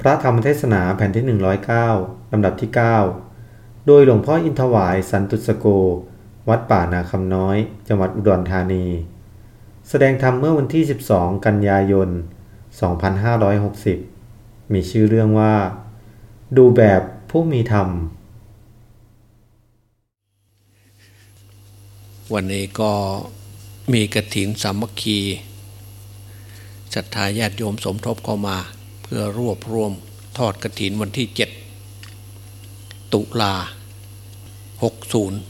พระธรรมเทศนาแผ่นที่ 109 ลำดับที่ 9 โดยหลวงพ่ออินทวายสันตุสโก วัดป่านาคำน้อย จังหวัดอุดรธานี แสดงธรรมเมื่อวันที่ 12 กันยายน 2560 มีชื่อเรื่องว่า ดูแบบผู้มีธรรม วันนี้ก็มีกระถินสามัคคีศรัทธาญาติโยมสมทบเข้ามา พื่อรวบรวมทอดกระถินวันที่เจ็ดตุลาหกศูนย์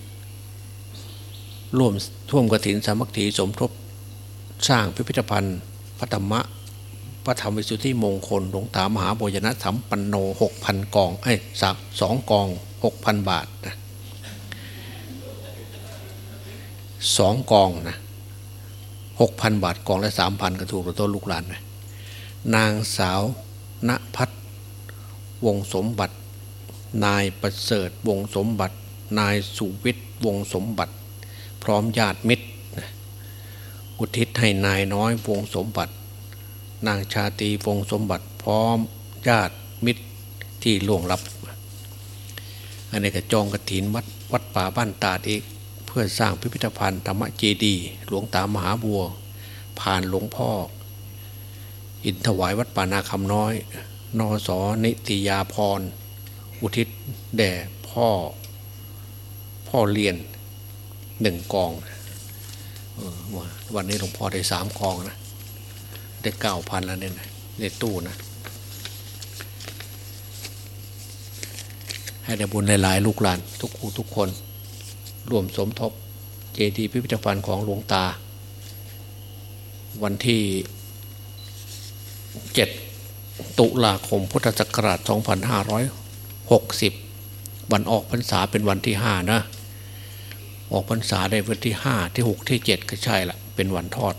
ร่วมท่วมกระถินสามัคคีสมทบสร้างพิพิธภัณฑ์พระธรรมะพระธรรมวิสุทธิมงคลหลวงตามหาโบยนะสัมปันโนหกพันกองไอ้สามสองกองหกพันบาทนะสองกองนะหกพันบาทกองละสามพันก็ถูกตัวลูกหลานไหมนางสาว ณพัฒวงสมบัติ นายประเสริฐวงสมบัติ นายสุวิทย์วงสมบัติ พร้อมญาติมิตร อุทิศให้นายน้อยวงสมบัติ นางชาตีวงสมบัติ พร้อมญาติมิตรที่ล่วงลับ อันนี้ก็จองกระถินวัดวัดป่าบ้านตาดอีกเพื่อสร้างพิพิธภัณฑ์ธรรมเจดี หลวงตามหาบัว ผ่านหลวงพ่อ อินถวายวัดป่านาคำน้อย นอสอนิติยาพร อุทิศแด่พ่อ พ่อเรียนหนึ่งกองวันนี้หลวงพ่อได้สามกองนะ ได้เก้าพันแล้วเนี่ยในตู้นะ ให้ได้บุญหลายๆลูกหลาน ทุกคู่ทุกคนรวมสมทบเจดีย์พิพิธภัณฑ์ของหลวงตา วันที่ 7 ตุลาคมพุทธศักราช 2560 วันออกพรรษาเป็นวันที่ 5 นะ ออกพรรษาได้วันที่ 5 ที่ 6 ที่ 7 ก็ใช่ละเป็นวันทอด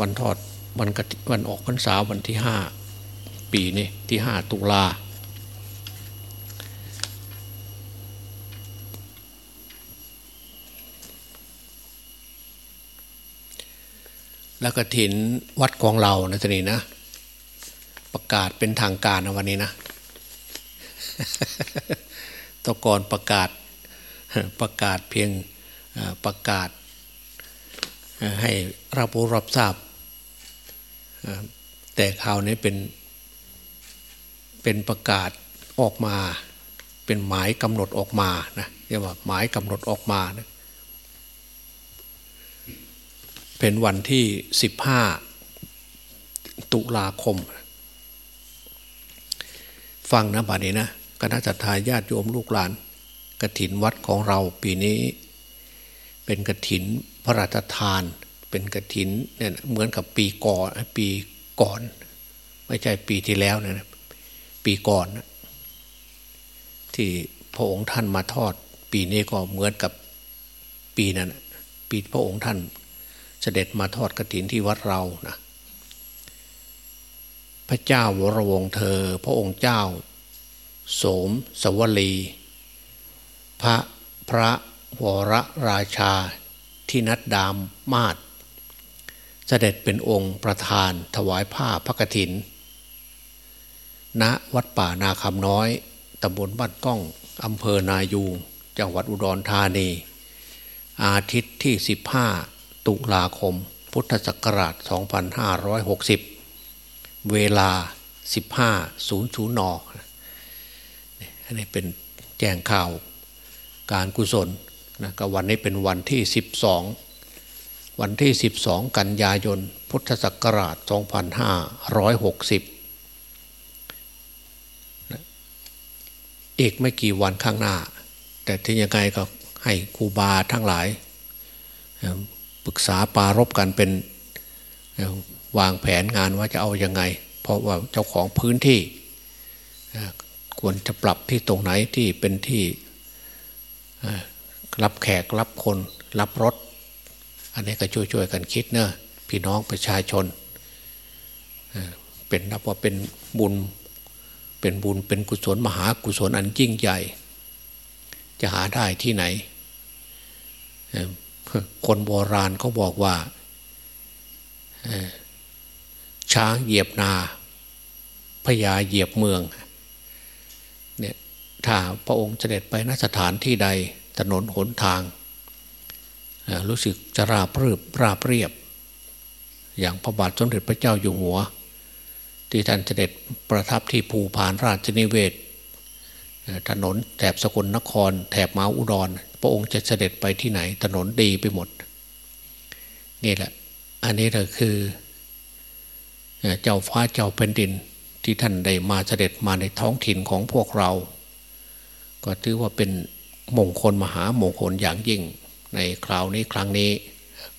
วันทอดวันกวันออกพรรษาวันที่ 5 ปีนี้ที่ 5 ตุลา แล้วก็ถินวัดของเรานะทีนี้นะ ประกาศเป็นทางการนะวันนี้นะตะกอนประกาศประกาศเพียงประกาศ ให้รับรู้รับทราบ แต่ข่าวนี้เป็นเป็นประกาศออกมา เป็นหมายกำหนดออกมานะเรียกว่าหมายกำหนดออกมานะ เป็นวันที่สิบห้าตุลาคม ฟังนะบานี้นะคณะจัตหาญาติโยมลูกหลานกระถินวัดของเราปีนี้ เป็นกระถินพระราชทาน เป็นกระถินเนี่ยเหมือนกับปีก่อนปีก่อน ไม่ใช่ปีที่แล้วนะปีก่อนนะที่พระองค์ท่านมาทอด ปีนี้ก็เหมือนกับปีนั้นปีพระองค์ท่าน เสด็จมาทอดกระถินที่วัดเรานะพระเจ้าวรวงเธอ พระองค์เจ้า โสมสวลี พระพระวรราชาที่นัดดามมาศเสด็จเป็นองค์ประธานถวายผ้าพระกฐิน ณวัดป่านาคำน้อยตำบลบ้านก้องอำเภอนายูงจังหวัดอุดรธานี อาทิตย์ที่ 15 ตุลาคม พุทธศักราช 2560 เวลา 15.00 น อันนี้เป็นแจ้งข่าวการกุศลนะก็วันนี้เป็นวันที่ 12 วันที่ 12 กันยายน พุทธศักราช 2560อีกไม่กี่วันข้างหน้า แต่ที่ยังไงก็ให้ครูบาทั้งหลาย ปรึกษาปารบกันเป็นวางแผนงานว่าจะเอาอยัางไง เพราะว่าเจ้าของพื้นที่ควรจะปรับที่ตรงไหนที่เป็นที่รับแขกรับคนรับรถ อันนี้ก็ช่วยๆกันคิดเนอะพี่น้องประชาชน เป็นนับว่าเป็นบุญเป็นบุญเป็นกุศลมหากุศลอันยิ่งใหญ่ จะหาได้ที่ไหน คนโบราณเขาบอกว่าช้างเหยียบนาพญาเหยียบเมืองเนี่ยถ้าพระองค์เสด็จไปนสถานที่ใดถนนหนทาง รู้สึกจะราบรืบราบเรียบ อย่างพระบาทสมเด็จพระเจ้าอยู่หัว ที่ท่านเสด็จประทับที่ภูพานราชนิเวศ ถนนแถบสกลนคร แถบมาอุดร พระองค์จะเสด็จไปที่ไหนถนนดีไปหมด นี่แหละ อันนี้ก็คือ เจ้าฟ้าเจ้าแผ่นดินที่ท่านได้มาเสด็จมาในท้องถิ่นของพวกเรา ก็ถือว่าเป็นมงคลมหามงคลอย่างยิ่ง ในคราวนี้ครั้งนี้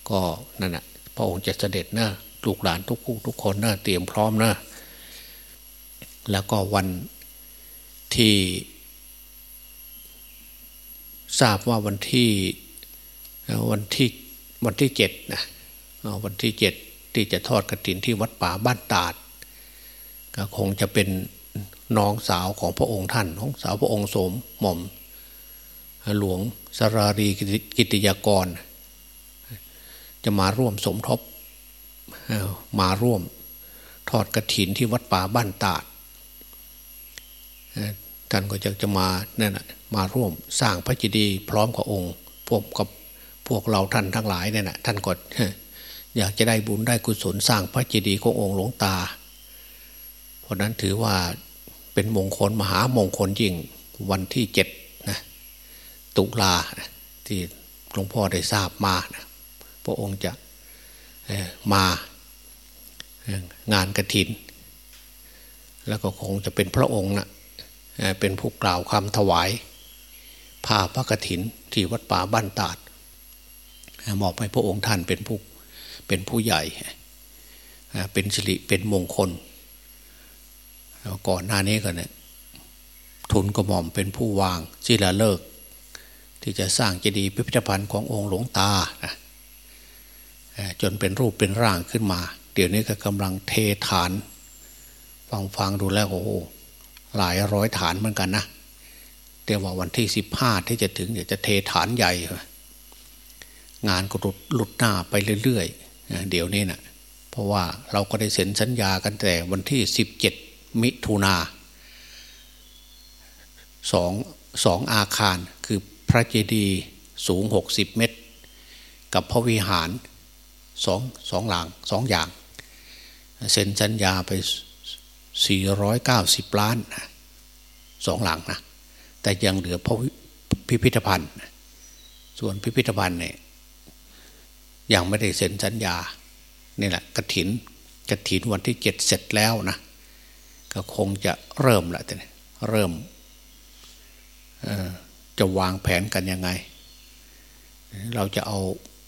ก็นั่นแหะพระองค์จะเสด็จนะลูกหลานทุกคู่ทุกคนนะเตรียมพร้อมนะแล้วก็วันที่ ทราบว่าวันที่วันที่วันที่เจ็ดนะวันที่เจ็ดที่จะทอดกระถินที่วัดป่าบ้านตาด ก็คงจะเป็นน้องสาวของพระองค์ท่านน้องสาวพระองค์สมหม่อม หลวงสรารีกิติยากร จะมาร่วมสมทบมาร่วมทอดกระถินที่วัดป่าบ้านตาด ท่านก็จะจะมาเนี่ยนะมาร่วมสร้างพระจิดีพร้อมกับองค์พวกกับพวกเราท่านทั้งหลายเนี่ยนะท่านก็อยากจะได้บุญได้กุศลสร้างพระเจดีย์ขององค์หลวงตา เพราะนั้นถือว่าเป็นมงคลมหามงคลยิ่งวันที่เจ็ดนะตุลาที่หลวงพ่อได้ทราบมานะพระองค์จะมางานกระถิน แล้วก็คงจะเป็นพระองค์นะ เป็นผู้กล่าวคำถวายผ้าพระกฐินที่วัดป่าบ้านตาดมอบให้พระองค์ท่านเป็นผู้เป็นผู้ใหญ่ เป็นสิริเป็นมงคล ก่อนหน้านี้ก็เนี่ยทุนกระหม่อมเป็นผู้วางศิลาเลิก ที่จะสร้างเจดีย์พิพิธภัณฑ์ขององค์หลวงตานะจนเป็นรูปเป็นร่างขึ้นมา เดี๋ยวนี้ก็กำลังเทฐาน ฟังฟังดูแล้วโอ้โห หลายร้อยฐานเหมือนกันนะแต่ว่าวันที่สิบห้าที่จะถึงเดี๋ยวจะเทฐานใหญ่ งานก็หลุดหลุดหน้าไปเรื่อยๆเดี๋ยวนี้นะ่ะเพราะว่าเราก็ได้เซ็นสัญญากันแต่วันที่สิบเจ็ดมิถุนาสองสองอาคารคือพระเจดีย์สูงหกสิบเมตร กับพระวิหารสองสองหลังสองอย่าง เซ็นสัญญาไป สี่ร้อยเก้าสิบล้านสองหลังนะ แต่ยังเหลือพระพิพิธภัณฑ์ ส่วนพิพิธภัณฑ์เนี่ยยังไม่ได้เซ็นสัญญานี่แหละกระถินกระถินวันที่เจ็ดเสร็จแล้วนะ ก็คงจะเริ่มละแต่เริ่มจะวางแผนกันยังไง เราจะเอา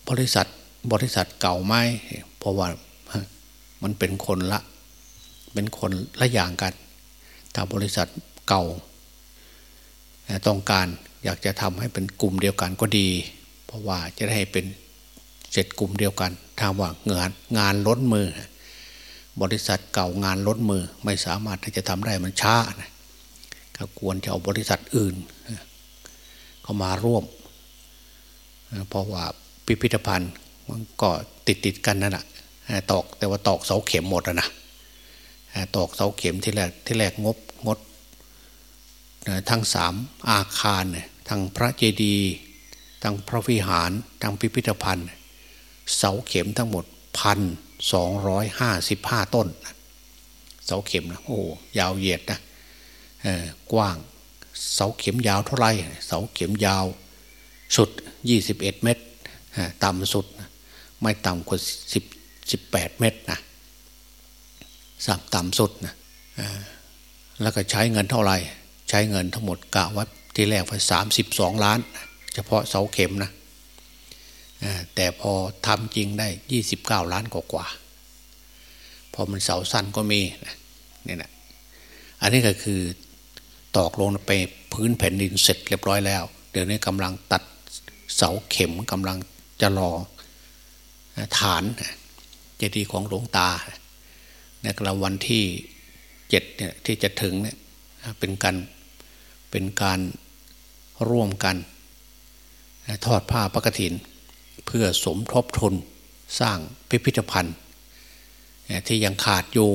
บริษัทบริษัทเก่าไหมเพราะว่ามันเป็นคนละ เป็นคนละอย่างกัน ถ้าบริษัทเก่าต้องการอยากจะทำให้เป็นกลุ่มเดียวกันก็ดี เพราะว่าจะได้ให้เป็นเสร็จกลุ่มเดียวกันถามว่างานงานล้นมือ บริษัทเก่างานล้นมือ ไม่สามารถที่จะทำได้มันช้านะก็ควรจะเอาบริษัทอื่นเข้ามาร่วม เพราะว่าพิพิธภัณฑ์มันก็ติดติดกันนั่นแหะตอกแต่ว่าตอกเสาเข็มหมดแล้วนะ ตอกเสาเข็มที่แรกที่แรกงบงดทั้งสามอาคารทั้งพระเจดีย์ทั้งพระวิหารทั้งพิพิธภัณฑ์ เสาเข็มทั้งหมดพันสองร้อยห้าสิบห้าต้น เสาเข็มนะโอ้ยาวเหยียดนะกว้างเสาเข็มยาวเท่าไรเสาเข็มยาวสุดยี่สิบเอ็ดเมตร ต่ำสุด ไม่ต่ำกว่าสิบสิบแปดเมตรนะ สับต่ำสุดนะแล้วก็ใช้เงินเท่าไรใช้เงินทั้งหมดกะวัดที่แรกไปสามสิบสองล้าน เฉพาะเสาเข็มนะแต่พอทำจริงได้ยี่สิบเก้าล้านกว่ากว่าพอมันเสาสั้นก็มีนี่นะอันนี้ก็คือตอกลงไปพื้นแผ่นดินเสร็จเรียบร้อยแล้ว เดี๋ยวนี้กำลังตัดเสาเข็มกำลังจะรอฐานเจดีย์ของหลวงตา ในกลางวันที่เจ็ดเนี่ยที่จะถึงเนี่ยเป็นการเป็นการร่วมกัน ทอดผ้าพระกฐิน เพื่อสมทบทุนสร้างพิพิธภัณฑ์ที่ยังขาดอยู่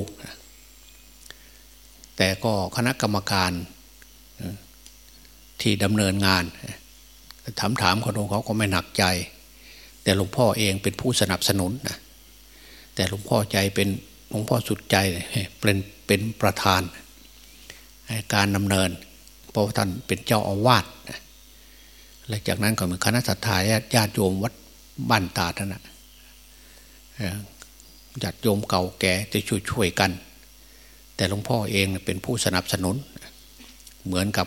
แต่ก็คณะกรรมการที่ดำเนินงาน ถามถามคนเขาก็ไม่หนักใจ แต่หลวงพ่อเองเป็นผู้สนับสนุนนะแต่หลวงพ่อใจเป็น หลวงพ่อสุดใจเป็นเป็นประธาน การดำเนินเพราะท่านเป็นเจ้าอาวาสหลังจากนั้นก็มีคณะสัตยาญาติโยมวัดบ้านตาท่านนะญาติโยมเก่าแก่จะช่วยช่วยกัน แต่หลวงพ่อเองเป็นผู้สนับสนุน เหมือนกับ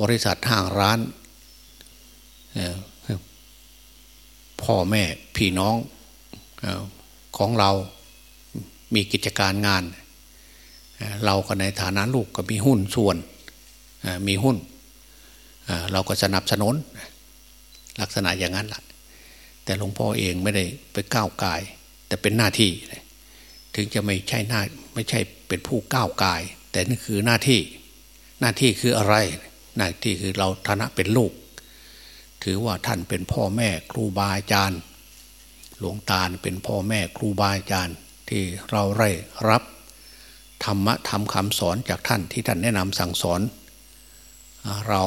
บริษัทห้างร้านพ่อแม่พี่น้องของเรา มีกิจการงาน เราก็ในฐานะลูกก็มีหุ้นส่วนมีหุ้น เราก็สนับสนุนลักษณะอย่างนั้นแหละแต่หลวงพ่อเองไม่ได้ไปก้าวกาย แต่เป็นหน้าที่ ถึงจะไม่ใช่หน้าไม่ใช่เป็นผู้ก้าวกาย แต่นี่คือหน้าที่ หน้าที่คืออะไร หน้าที่คือเราฐานะเป็นลูก ถือว่าท่านเป็นพ่อแม่ครูบาอาจารย์ หลวงตาเป็นพ่อแม่ครูบาอาจารย์ ที่เราได้รับธรรมะธรรมคำสอนจากท่านที่ท่านแนะนำสั่งสอน เรา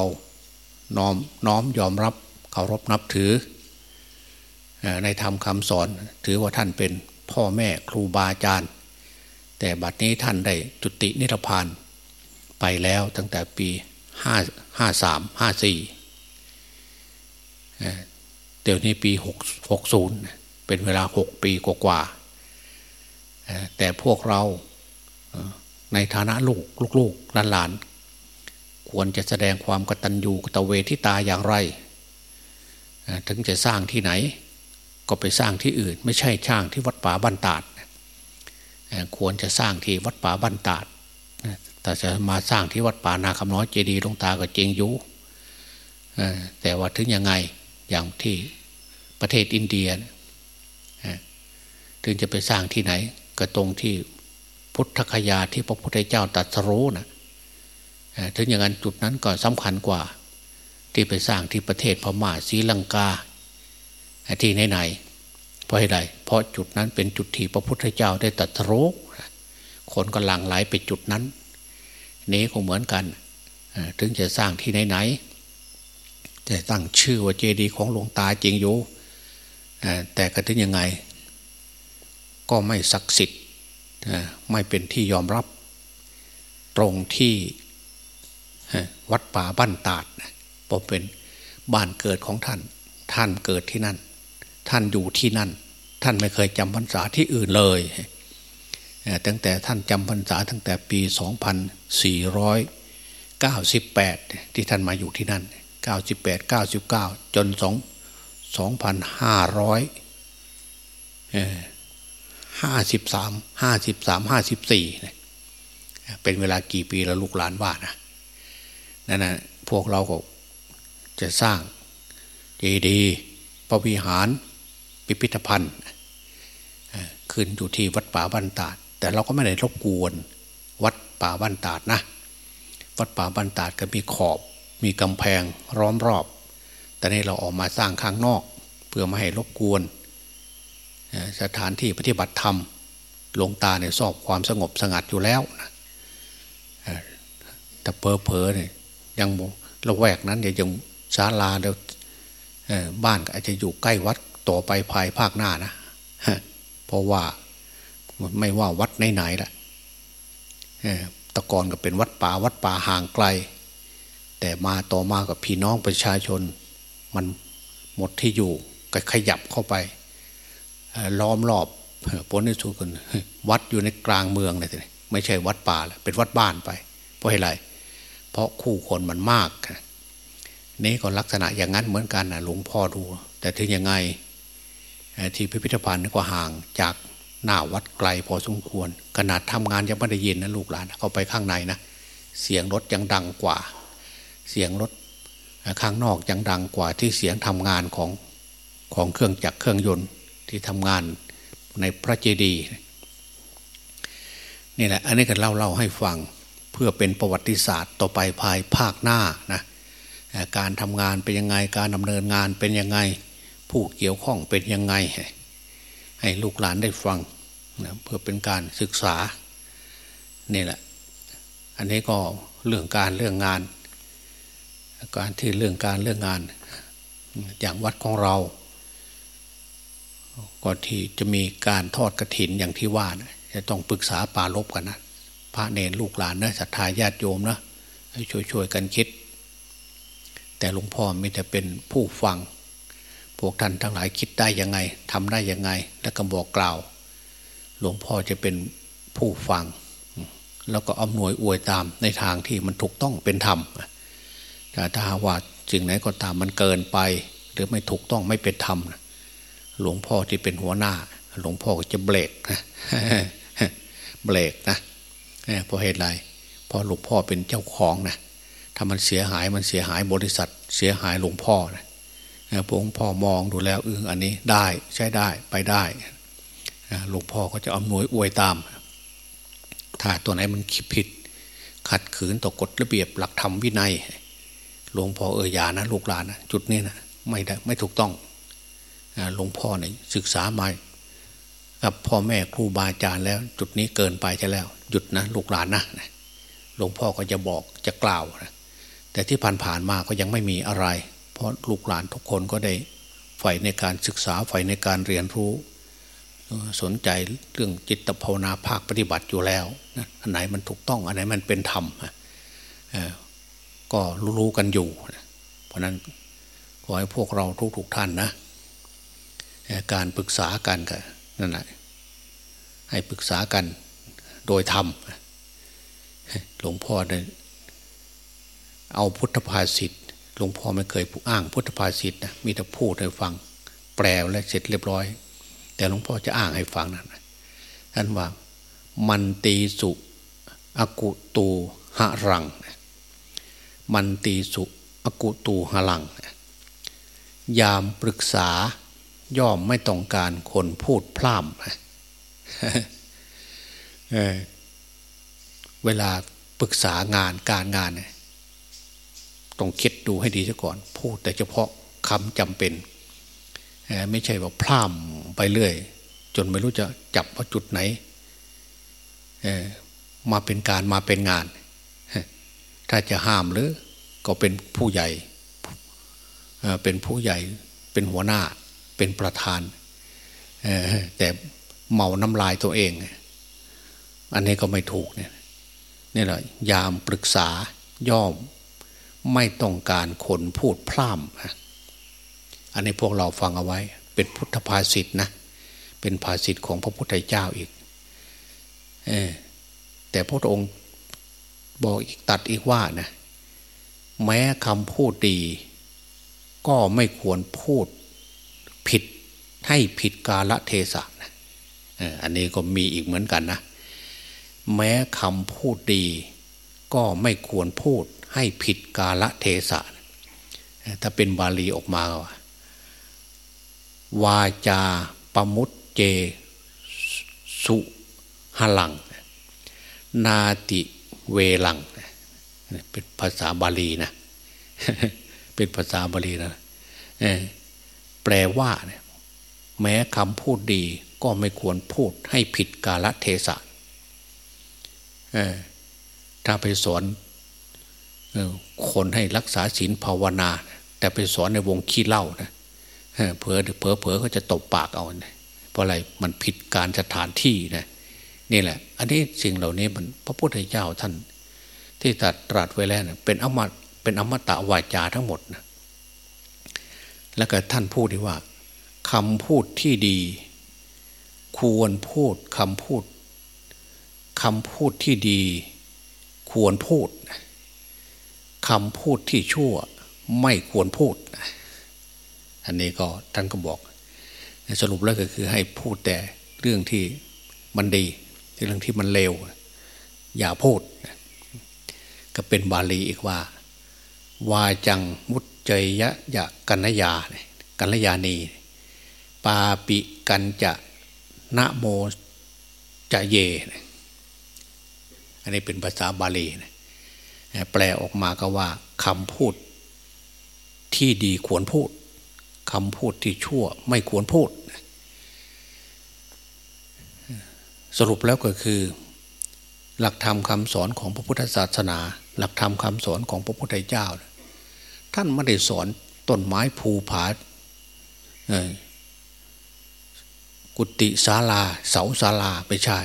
น้อมน้อมยอมรับเคารพนับถือ ในธรรมคำสอนถือว่าท่านเป็นพ่อแม่ครูบาอาจารย์ แต่บัดนี้ท่านได้จุตินิพพานไปแล้วตั้งแต่ปีห้าห้าสามห้าสี่เดี๋ยวนี้ปีหกหกศูนย์เป็นเวลาหกปีกว่า แต่พวกเราในฐานะลูกลูกหลานหลาน ควรจะแสดงความกตัญญูกตเวทิตาอย่างไร ถึงจะสร้างที่ไหน ก็ไปสร้างที่อื่น ไม่ใช่ช่างที่วัดป่าบ้านตาดควรจะสร้างที่วัดป่าบ้านตาดแต่จะมาสร้างที่วัดป่านาคำน้อยเจดีย์ลงตาก็เจงยุแต่ว่าถึงยังไงอย่างที่ประเทศอินเดียถึงจะไปสร้างที่ไหน ก็ตรงที่พุทธคยาที่พระพุทธเจ้าตรัสรู้นะถึงอย่างนั้นจุดนั้นก็สำคัญกว่า ที่ไปสร้างที่ประเทศพม่าศรีลังกาที่ไหนๆเพราะอะไรเพราะจุดนั้นเป็นจุดที่พระพุทธเจ้าได้ตรัสรู้คนก็หลั่งไหลไปจุดนั้น นี้ก็เหมือนกันถึงจะสร้างที่ไหนๆจะตั้งชื่อว่าเจดีย์ของหลวงตาจริงอยู่แต่ก็ถึงยังไง ก็ไม่ศักดิ์สิทธิ์ไม่เป็นที่ยอมรับ ตรงที่วัดป่าบ้านตาดเพราะเป็นบ้านเกิดของท่าน ท่านเกิดที่นั่น ท่านอยู่ที่นั่น ท่านไม่เคยจำพรรษาที่อื่นเลยตั้งแต่ท่านจำพรรษาตั้งแต่ปี 2498 ที่ท่านมาอยู่ที่นั่น 98 99 จน2,500 ห้าสิบสามห้าสิบสามห้าสิบสี่เป็นเวลากี่ปีแล้วลูกหลานว่านะนั่นนะพวกเราก็จะสร้างเจดีย์พระวิหารพิพิธภัณฑ์ขึ้นอยู่ที่วัดป่าบ้านตาด แต่เราก็ไม่ได้รบกวน วัดป่าบ้านตาดนะ วัดป่าบ้านตาดก็มีขอบ มีกำแพงร้อมรอบ แต่นี้เราออกมาสร้างข้างนอก เพื่อไม่ให้รบกวน สถานที่ปฏิบัติธรรมหลวงตาเนี่ยสอบความสงบสงัดอยู่แล้วนะแต่เพอเพอเนี่ยยังระแวกนั้นเดี๋ยวยังศาลาเดี๋ยวบ้านก็อาจจะอยู่ใกล้วัดต่อไปภายภาคหน้านะเพราะว่าไม่ว่าวัดไหนๆละตะกอนก็เป็นวัดป่าวัดป่าห่างไกล แต่มาต่อมากับพี่น้องประชาชน มันหมดที่อยู่ก็ขยับเข้าไป ล้อมรอบผลในสุดกันวัดอยู่ในกลางเมืองเลยไม่ใช่วัดป่าเป็นวัดบ้านไป เพราะอะไร เพราะคู่คนมันมากนี่ก็ลักษณะอย่างนั้นเหมือนกันนะหลวงพ่อดู แต่ถึงยังไงที่พิพิธภัณฑ์ก็ห่างจากหน้าวัดไกลพอสมควร ขนาดทำงานยังไม่ได้ยินนะลูกหลานเข้าไปข้างในนะเสียงรถยังดังกว่า เสียงรถข้างนอกยังดังกว่าที่เสียงทำงานของของเครื่องจักรเครื่องยนต์ ที่ทำงานในพระเจดีย์นี่แหละ อันนี้ก็เล่าเล่าให้ฟังเพื่อเป็นประวัติศาสตร์ต่อไปภายภาคหน้านะการทำงานเป็นยังไงการดำเนินงานเป็นยังไง ผู้เกี่ยวข้องเป็นยังไง ให้ลูกหลานได้ฟังนะเพื่อเป็นการศึกษานี่แหละ อันนี้ก็เรื่องการเรื่องงาน การที่เรื่องการเรื่องงาน อย่างวัดของเรา ก่อนที่จะมีการทอดกระถินอย่างที่ว่านะจะต้องปรึกษาปาลบกันนะพระเนรลูกหลานนะศรัทธาญาติโยมนะให้ช่วยๆกันคิด แต่หลวงพ่อมีแต่เป็นผู้ฟัง พวกท่านทั้งหลายคิดได้ยังไงทำได้ยังไง แล้วก็บอกกล่าว หลวงพ่อจะเป็นผู้ฟัง แล้วก็อำนวยอวยตามในทางที่มันถูกต้องเป็นธรรมแต่ถ้าว่าสิ่งไหนก็ตามมันเกินไป หรือไม่ถูกต้องไม่เป็นธรรม หลวงพ่อที่เป็นหัวหน้า หลวงพ่อก็จะเบรกนะเบรกนะเพราะเหตุไรเพราะหลวงพ่อเป็นเจ้าของนะถ้ามันเสียหายมันเสียหายบริษัท เสียหายหลวงพ่อนะหลวงพ่อมองดูแล้วเอออันนี้ได้ใช้ได้ไปได้หลวงพ่อก็จะอำนวยอวยตาม ถ้าตัวไหนมันคิดผิด ขัดขืนต่อกฎระเบียบหลักธรรมวินัย หลวงพ่อเอออยานะลูกหลานนะจุดนี้นะไม่ได้ไม่ถูกต้อง หลวงพ่อเนี่ยศึกษามากับพ่อแม่ครูบาอาจารย์แล้ว จุดนี้เกินไปใช่แล้ว หยุดนะลูกหลานนะหลวงพ่อก็จะบอกจะกล่าวนะแต่ที่ผ่านๆมาก็ยังไม่มีอะไร เพราะลูกหลานทุกคนก็ได้ใฝ่ในการศึกษาใฝ่ในการเรียนรู้ สนใจเรื่องจิตภาวนาภาคปฏิบัติอยู่แล้วอันไหนมันถูกต้องอันไหนมันเป็นธรรมก็รู้ๆกันอยู่ เพราะนั้นขอให้พวกเราทุกๆท่านนะ การปรึกษากันก็นั่นแหละให้ปรึกษากันโดยธรรมหลวงพ่อเนี่ยเอาพุทธภาษิตหลวงพ่อไม่เคยอ้างพุทธภาษิตนะมีแต่พูดให้ฟัง แปลแล้วเสร็จเรียบร้อย แต่หลวงพ่อจะอ้างให้ฟังนะท่านว่ามันตีสุอกุตูหะรัง มันตีสุอกุตูหะรัง ยามปรึกษา ย่อมไม่ต้องการคนพูดพร่ำเเวลาปรึกษางานการงานเนี่ยต้องคิดดูให้ดีซะก่อน พูดแต่เฉพาะคำจำเป็น ไม่ใช่ว่าพร่ำไปเรื่อย จนไม่รู้จะจับว่าจุดไหนมาเป็นการมาเป็นงาน ถ้าจะห้ามหรือก็เป็นผู้ใหญ่ เป็นผู้ใหญ่เป็นหัวหน้า เป็นประธานแต่เมาน้ำลายตัวเอง อันนี้ก็ไม่ถูกเนี่ยนี่แหละยามปรึกษาย่อมไม่ต้องการคนพูดพร่ำอันนี้พวกเราฟังเอาไว้ เป็นพุทธภาษิตนะ เป็นภาษิตของพระพุทธเจ้าอีกแต่พระองค์บอกอีกตัดอีกว่านะ แม้คำพูดดี ก็ไม่ควรพูด ผิดให้ผิดกาลเทศะนะอันนี้ก็มีอีกเหมือนกันนะ แม้คำพูดดี ก็ไม่ควรพูดให้ผิดกาลเทศะ ถ้าเป็นบาลีออกมา วาจาปมุตเจ สุหลัง นาติเวลัง เป็นภาษาบาลีนะ เป็นภาษาบาลีนะ แปลว่าเนี่ยแม้คำพูดดีก็ไม่ควรพูดให้ผิดกาลเทศะถ้าไปสอนคนให้รักษาศีลภาวนา แต่ไปสอนในวงขี้เล่านะเผลอเผลอเผลอก็จะตบปากเอาเพราะอะไรมันผิดการสถานที่นะนี่แหละ อันนี้สิ่งเหล่านี้มันพระพุทธเจ้าท่าน ที่ตรัสตรัสไว้แล้วนะเป็นอมตะเป็นอมตะวาจาทั้งหมดนะ แล้วก็ท่านพูดว่าคำพูดที่ดี ควรพูดคำพูดคำพูดที่ดี ควรพูดคำพูดที่ชั่วไม่ควรพูด อันนี้ก็ท่านก็บอก สรุปแล้วก็คือให้พูดแต่เรื่องที่มันดีเรื่องที่มันเลวอย่าพูด ก็เป็นบาลีอีกว่า วาจังมุต จยะยะกัญญากัญญาณีปาปิกันจะนะโมจะเย อันนี้เป็นภาษาบาลีแปลออกมาก็ว่าคำพูดที่ดีควรพูดคำพูดที่ชั่วไม่ควรพูด สรุปแล้วก็คือ หลักธรรมคาสอนของพระพุทธศาสนา หลักธรรมคาสอนของพระพุทธเจ้า ท่านไม่ได้สอนต้นไม้ภูผากุฏิศาลา เสาศาลาไปใช่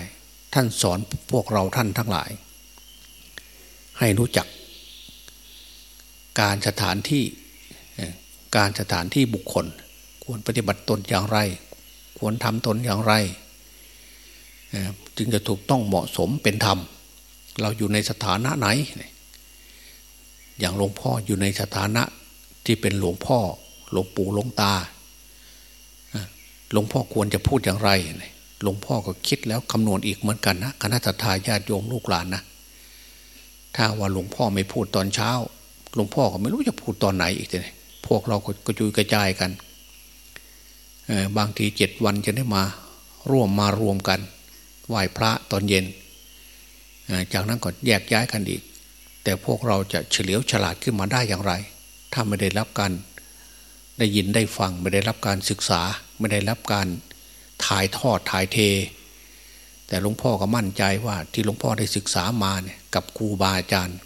ท่านสอนพวกเราท่านทั้งหลาย ให้รู้จัก การสถานที่การสถานที่บุคคล ควรปฏิบัติตนอย่างไร ควรทำตนอย่างไร จึงจะถูกต้องเหมาะสมเป็นธรรม เราอยู่ในสถานะไหน อย่างหลวงพ่ออยู่ในสถานะที่เป็นหลวงพ่อ หลวงปู่หลวงตาหลวงพ่อควรจะพูดอย่างไร หลวงพ่อก็คิดแล้วคำนวณอีกเหมือนกันนะคณะทาญาติโยมลูกหลานนะถ้าว่าหลวงพ่อไม่พูดตอนเช้า หลวงพ่อก็ไม่รู้จะพูดตอนไหนอีกเลยพวกเราก็กระจุยกระจายกันบางทีเจ็ดวันจะได้มาร่วมมารวมกัน ไหว้พระตอนเย็น จากนั้นก็แยกย้ายกันอีก แต่พวกเราจะเฉลียวฉลาดขึ้นมาได้อย่างไร ถ้าไม่ได้รับการได้ยินได้ฟังไม่ได้รับการศึกษา ไม่ได้รับการถ่ายทอดถ่ายเท แต่หลวงพ่อก็มั่นใจว่าที่หลวงพ่อได้ศึกษามาเนี่ยกับครูบาอาจารย์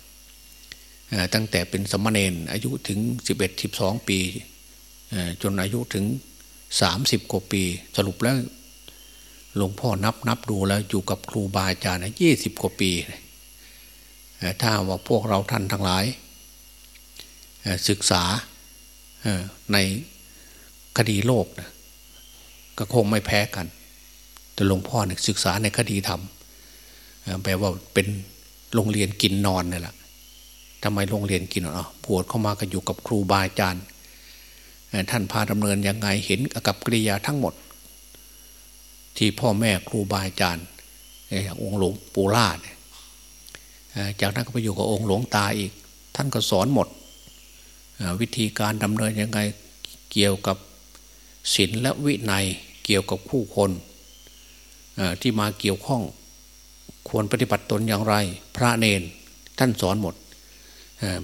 ตั้งแต่เป็นสมณเณรอายุถึง 11 12 ปี จนอายุถึง 30 กว่าปี สรุปแล้วหลวงพ่อนับนับดูแล้วอยู่กับครูบาอาจารย์ยี่สิบกว่าปี ถ้าว่าพวกเราท่านทั้งหลาย ศึกษาในคดีโลกก็คงไม่แพ้กัน แต่หลวงพ่อเนี่ยศึกษาในคดีธรรมแปลว่าเป็นโรงเรียนกินนอนนี่แหละทำไมโรงเรียนกินนอะปวดเข้ามาก็อยู่กับครูบาอาจารย์ท่านพาดำเนินยังไงเห็นกับกิริยาทั้งหมด ที่พ่อแม่ครูบาอาจารย์อย่างองค์หลวงปู่ล่าเนี่ย จากนั้นก็ไปอยู่กับองค์หลวงตาอีก ท่านก็สอนหมด วิธีการดำเนินยังไงเกี่ยวกับศีลและวินัยเกี่ยวกับผู้คนที่มาเกี่ยวข้องควรปฏิบัติตนอย่างไร พระเนนท่านสอนหมด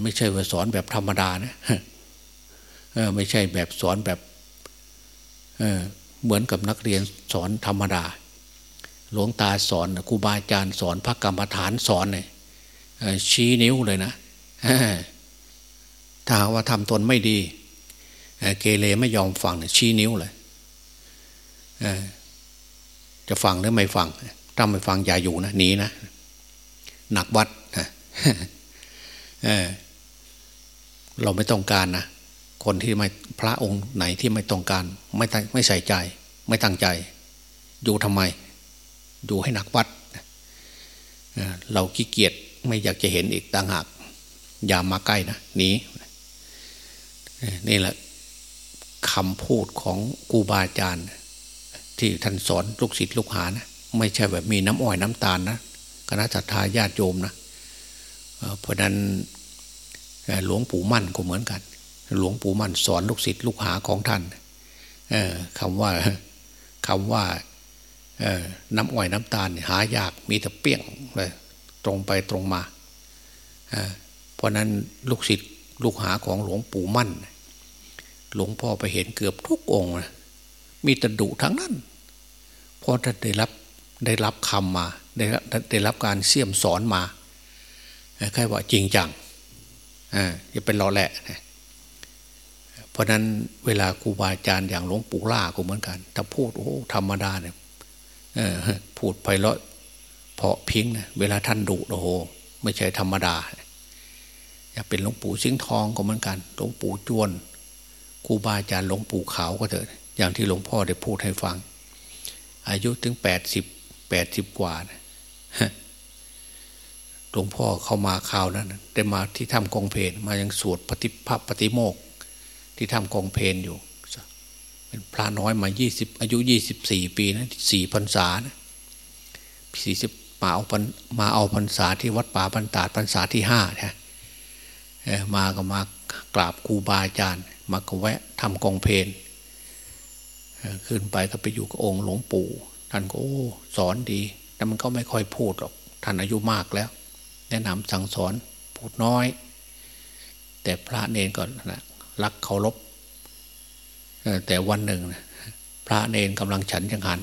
ไม่ใช่ว่าสอนแบบธรรมดานะไม่ใช่แบบสอนแบบเหมือนกับนักเรียนสอนธรรมดา หลวงตาสอนครูบาอาจารย์สอนพระกรรมฐานสอนเนี่ย ชี้นิ้วเลยนะถ้าว่าทำตนไม่ดีเกเรไม่ยอมฟังชี้นิ้วเลยจะฟังหรือไม่ฟังถ้าไม่ฟังอย่าอยู่นะหนีนะหนักวัดเราไม่ต้องการนะคนที่ไม่พระองค์ไหนที่ไม่ต้องการ ไม่ไม่ใส่ใจ ไม่ตั้งใจ อยู่ทำไม อยู่ให้หนักวัดเราขี้เกียจ ไม่อยากจะเห็นอีกต่างหาก อย่ามาใกล้นะหนีนี่แหละคำพูดของกูบาอาจารย์ ที่ท่านสอนลูกศิษย์ลูกหานะไม่ใช่แบบมีน้ำอ้อยน้ำตาลนะคณะจัตตาญาติโยมนะเพราะนั้นหลวงปู่มั่นก็เหมือนกัน หลวงปู่มั่นสอนลูกศิษย์ลูกหาของท่านคำว่าคำว่าน้ำอ้อยน้ำตาลหายากมีแต่เปี้ยงเลย ตรงไปตรงมา เพราะนั้นลูกศิษย์ลูกหาของหลวงปู่มั่น หลวงพ่อไปเห็นเกือบทุกองค์มีตะดุทั้งนั้นเพราะท่านได้รับได้รับคำมา ได้ได้รับการเสี่ยมสอนมาแค่ว่าจริงจังอย่าเป็นรอแหละเพราะนั้นเวลาครูบาอาจารย์อย่างหลวงปู่ล่าก็เหมือนกัน ถ้าพูดโอ้ธรรมดาเนี่ยพูดไพเราะ เพาะพิงนะเวลาท่านดุโอ้โหไม่ใช่ธรรมดา อยากเป็นหลวงปู่สิงห์ทองก็เหมือนกันหลวงปู่จวนครูบาอาจารย์หลวงปู่ขาวก็เถอะอย่างที่หลวงพ่อได้พูดให้ฟัง อายุถึงแปดสิบแปดสิบกว่านะหลวงพ่อเข้ามาข่าวนั้นได้มาที่ถ้ำกองเพนมายังสวดปฏิภาปฏิโมก ที่ทำกองเพนอยู่ เป็นพระน้อยมายี่สิบอายุยี่สิบสี่ปีนะสี่พรรษานะสี่สิบ มาเอามาเอาพรรษาที่วัดป่าบรรดาพรรษาที่ห้านะมาก็มากราบครูบาอาจารย์ มาก็แวะทำกองเพนขึ้นไปก็ไปอยู่กับองค์หลวงปู่ ท่านก็โอ้สอนดี แต่มันก็ไม่ค่อยพูดหรอก ท่านอายุมากแล้ว แนะนำสั่งสอนพูดน้อย แต่พระเนนก็นะรักเคารพแต่วันหนึ่งพระเนนกำลังฉันจังหัน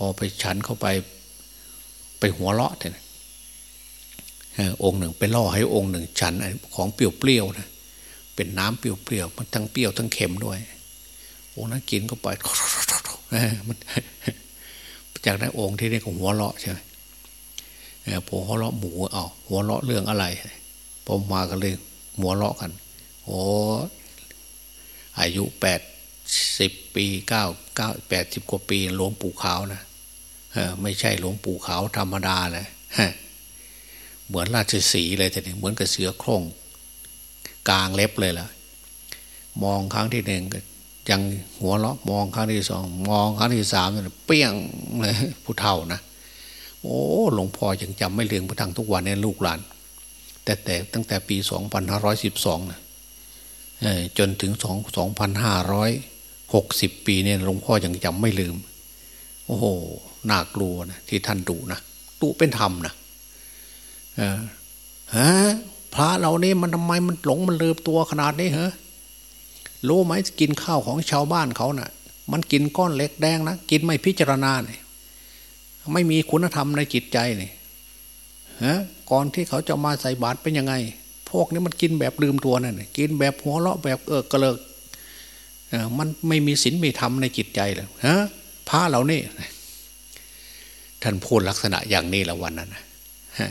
พอไปฉันเข้าไปไปหัวเราะเถอะองค์หนึ่งไปล่อให้องค์หนึ่งฉันของเปรี้ยวๆนะเป็นน้ำเปรี้ยวๆมันทั้งเปรี้ยวทั้งเค็มด้วยองค์นั้นกินก็ไปมันจากนั้นองค์ที่นี่ก็หัวเราะใช่ไหมพอหัวเราะหมูเอาหัวเราะเรื่องอะไรพอมากันเลยหัวเราะกัน โอ้อายุแปดสิบปีเก้าเก้าแปดสิบกว่าปีหลวงปู่ขาวนะ ไม่ใช่หลวงปู่ขาวธรรมดาเลยเหมือนราชสีเลยแต่เนี่ยเหมือนกับเสือโคร่งกลางเล็บเลยล่ะ มองครั้งที่หนึ่งก็ยังหัวเราะมองครั้งที่สองมองครั้งที่สามเปี้ยงเลยผู้เฒ่านะโอ้หลวงพ่อยังจำไม่เลืองพระทังทุกวันเนี่ยลูกหลาน แต่แต่ตั้งแต่ปีสองพันห้าร้อยสิบสองนะจนถึงสองสองพันห้าร้อยหกสิบปีเนี่ยหลวงพ่อยังจำไม่ลืม โอ้โหน่ากลัวนะที่ท่านดุนะดุเป็นธรรมนะฮะพระเรานี่มันทำไมมันหลงมันลืมตัวขนาดนี้เหรอรู้ไหมกินข้าวของชาวบ้านเขานะ่ะ มันกินก้อนเล็กแดงนะกินไม่พิจารณาเนี่ยไม่มีคุณธรรมในจิตใจเนี่ยฮะก่อนที่เขาจะมาใส่บาตรเป็นยังไง พวกนี้มันกินแบบลืมตัวนั่นกินแบบหัวเราะแบบเออกระเลิกมันไม่มีศีลไมีธรรมในจิตใจเลยฮะ พระเรานี่ท่านพูดลักษณะอย่างนี้ละวันนั้นฮะ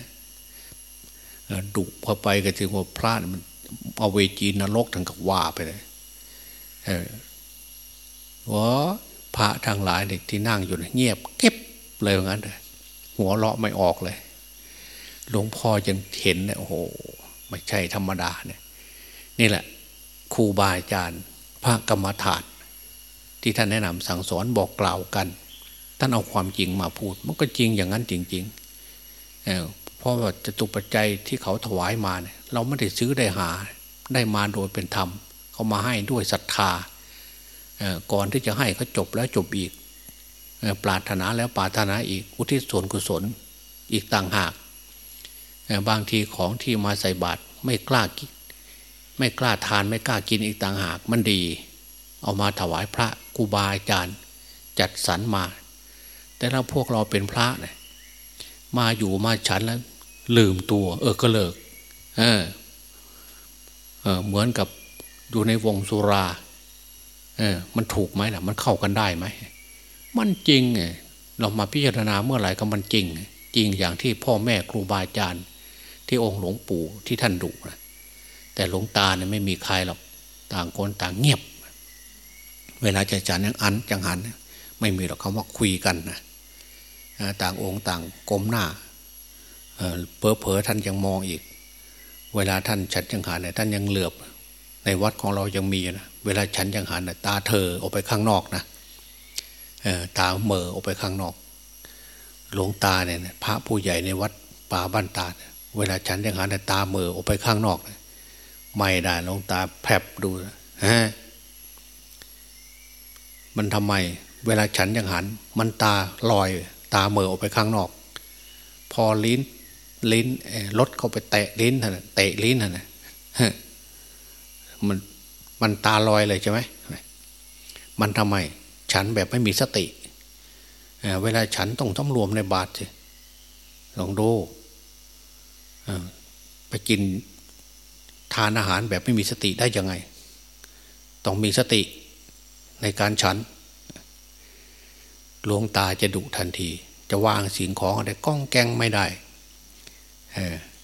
ดุพอไปก็ถึงว่าพระมันเอาเวจีนรกทั้งกับว่าไปเลยว่าพระทางหลายเด็กที่นั่งอยู่เงียบ เก็บเลยว่างั้นเลยหัวเราะไม่ออกเลย หลวงพ่อยังเห็นเนี่ยโอ้โหไม่ใช่ธรรมดาเนี่ย นี่แหละครูบาอาจารย์พระกรรมฐาน ที่ท่านแนะนำสั่งสอนบอกกล่าวกัน ท่านเอาความจริงมาพูด มันก็จริงอย่างนั้นจริงๆเเพราะว่าจตุปัจจัยที่เขาถวายมาเนี่ยเราไม่ได้ซื้อได้หาได้มาโดยเป็นธรรม เขามาให้ด้วยศรัทธาก่อนที่จะให้เขาจบแล้วจบอีกปรารถนาแล้วปรารถนาอีกอุทิศส่วนกุศลอีกต่างหาก บางทีของที่มาใส่บาตรไม่กล้ากินไม่กล้าทานไม่กล้ากินอีกต่างหากมันดี เอามาถวายพระ กูบาอาจารย์จัดสรรมา แต่ถ้าพวกเราเป็นพระเนี่ยมาอยู่มาฉันแล้ว ลืมตัว เออก็เลิกเออเออเหมือนกับอยู่ในวงสุรา เออ มันถูกไหมล่ะ มันเข้ากันได้ไหมมันจริงไงเรามาพิจารณาเมื่อไหร่ก็มันจริง จริงอย่างที่พ่อแม่ครูบาอาจารย์ ที่องค์หลวงปู่ที่ท่านดุนะแต่หลวงตาเนี่ยไม่มีใครหรอกต่างคนต่างเงียบ เวลาจะจานยังอันจังหัน ไม่มีหรอกคำว่าคุยกันนะต่างองค์ต่างกลมหน้าเพอเพอท่านยังมองอีก เวลาท่านฉันจังหันเนี่ยท่านยังเหลือบ ในวัดของเรายังมีนะเวลาฉันจังหันน่ยตาเธอออกไปข้างนอกนะตาเมอออกไปข้างนอก หลวงตาเนี่ยพระผู้ใหญ่ในวัดป่าบ้านตา เวลาฉันจังหันเนี่ยตาเมอออกไปข้างนอก ไม่ได้หลวงตาแผลบดูฮะ มันทำไม เวลาฉันจังหัน มันตาลอยตาเมอออกไปข้างนอก พอลิ้น ลิ้นรถเข้าไปแตะลิ้นท่านเตะลิ้นท่านมันมันตาลอยเลยใช่ไหมมันทำไม ฉันแบบไม่มีสติเวลาฉันต้องต้องรวมในบาตรสิลองดูไปกินทานอาหารแบบไม่มีสติได้ยังไง ต้องมีสติ ในการฉันหลวงตาจะดุทันที จะวางสิ่งของอะไรก้องแกงไม่ได้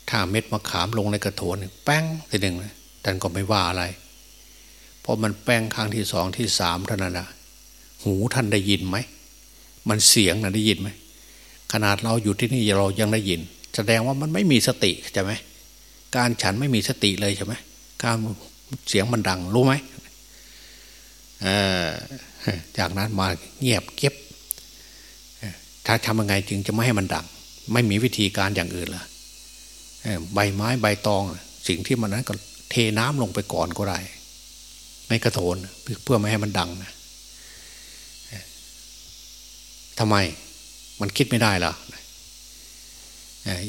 ถ้าเม็ดมะขามลงในกระโถนแป้งทีหนึ่งท่านก็ไม่ว่าอะไร เพราะมันแป้งครั้งที่สองที่สามเท่านั้นนะหูท่านได้ยินไหม มันเสียงนะได้ยินไหม ขนาดเราอยู่ที่นี่เรายังได้ยิน แสดงว่ามันไม่มีสติใช่ไหม การฉันไม่มีสติเลยใช่ไหมการเสียงมันดังรู้ไหม จากนั้นมาเงียบเก็บ ถ้าทำยังไงจึงจะไม่ให้มันดัง ไม่มีวิธีการอย่างอื่นละใบไม้ใบตอง สิ่งที่มันนั้นก็เทน้ำลงไปก่อนก็ได้ในกระโถนเพื่อไม่ให้มันดังนะทำไมมันคิดไม่ได้หรอ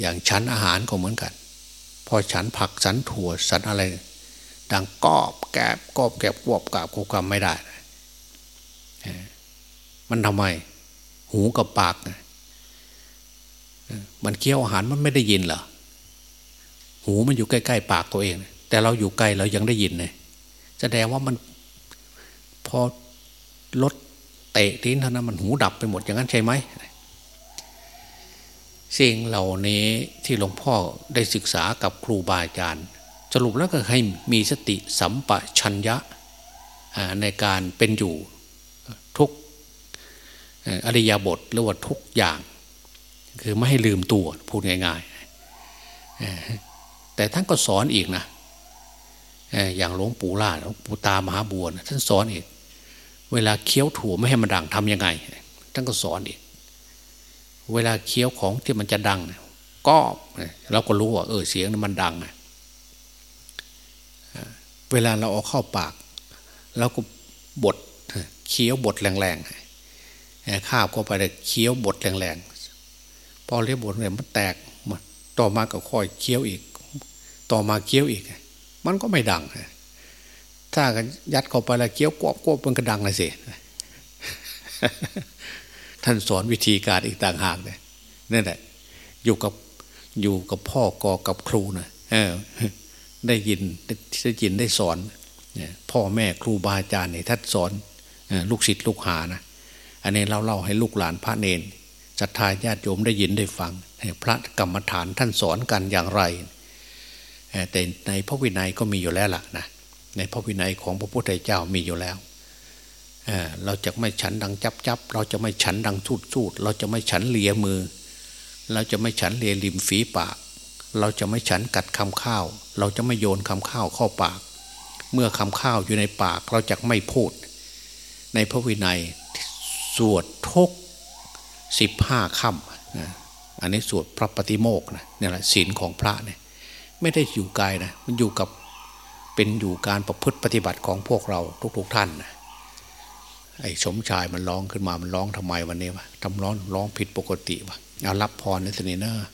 อย่างชั้นอาหารก็เหมือนกัน พอฉันผักสันถั่วสันอะไร ดังกอบแกบกอบแกบกวบกาบกวบไม่ได้ มันทำไม หูกับปากมันเคี้ยวอาหารมันไม่ได้ยินเหรอหูมันอยู่ใกล้ๆปากตัวเอง แต่เราอยู่ไกลเรายังได้ยินเลยแสดงว่ามันพอรถเตะทิ้นเท่านั้นมันหูดับไปหมดอย่างนั้นใช่ไหมสิ่งเหล่านี้ที่หลวงพ่อได้ศึกษากับครูบาอาจารย์ สรุปแล้วก็ให้มีสติสัมปชัญญะในการเป็นอยู่ทุกอริยบทหรือว่าทุกอย่าง คือไม่ให้ลืมตัวพูดง่ายๆแต่ท่านก็สอนอีกนะอย่างหลวงปู่ล่าหลวงปู่ตามหาบัวนะท่านสอนอีก เวลาเคี้ยวถั่วไม่ให้มันดังทำยังไง ท่านก็สอนอีก เวลาเคี้ยวของที่มันจะดังก็เราก็รู้ว่าเออเสียงมันดัง เวลาเราเอาเข้าปากเราก็บดเคี้ยวบดแรงๆข้าวเข้าไปเลยเคี้ยวบดแรงๆพอเรียบบดเนี่ยมันแตกต่อมาก็ค่อยเคี้ยวอีก ต่อมาเคี้ยวอีก มันก็ไม่ดังถ้ากันยัดเข้าไปแล้วเคี้ยวกวบกวบมันก็ดังเลยสิท่านสอนวิธีการอีกต่างหากเลยนั่นแหละอยู่กับอยู่กับพ่อกอกับครูนะเออ ได้ยินได้ยินได้สอนพ่อแม่ครูบาอาจารย์เนี่ยท่านสอนลูกศิษย์ลูกหานะอันนี้เราเล่าให้ลูกหลานพระเนนศรัทธาญาติโยมได้ยินได้ฟัง พระกรรมฐานท่านสอนกันอย่างไร แต่ในพระวินัยก็มีอยู่แล้วล่ะนะในพระวินัยของพระพุทธเจ้ามีอยู่แล้วเราจะไม่ฉันดังจับจับเราจะไม่ฉันดังทูดทูดเราจะไม่ฉันเลียมือ เราจะไม่ฉันเลียริมฝีปาก เราจะไม่ฉันกัดคำข้าว เราจะไม่โยนคำข้าวเข้าปาก เมื่อคำข้าวอยู่ในปากเราจะไม่พูด ในพระวินัยสวดทุกสิบห้าคำอันนี้สวดพระปฏิโมกนะนี่แหละศีลของพระเนี่ยไม่ได้อยู่ไกลนะมันอยู่กับเป็นอยู่การประพฤติปฏิบัติของพวกเราทุกๆท่านนะไอ้สมชายมันร้องขึ้นมามันร้องทำไมวันนี้วะทำร้องร้องผิดปกติวะเอารับพรในสนิเนอร์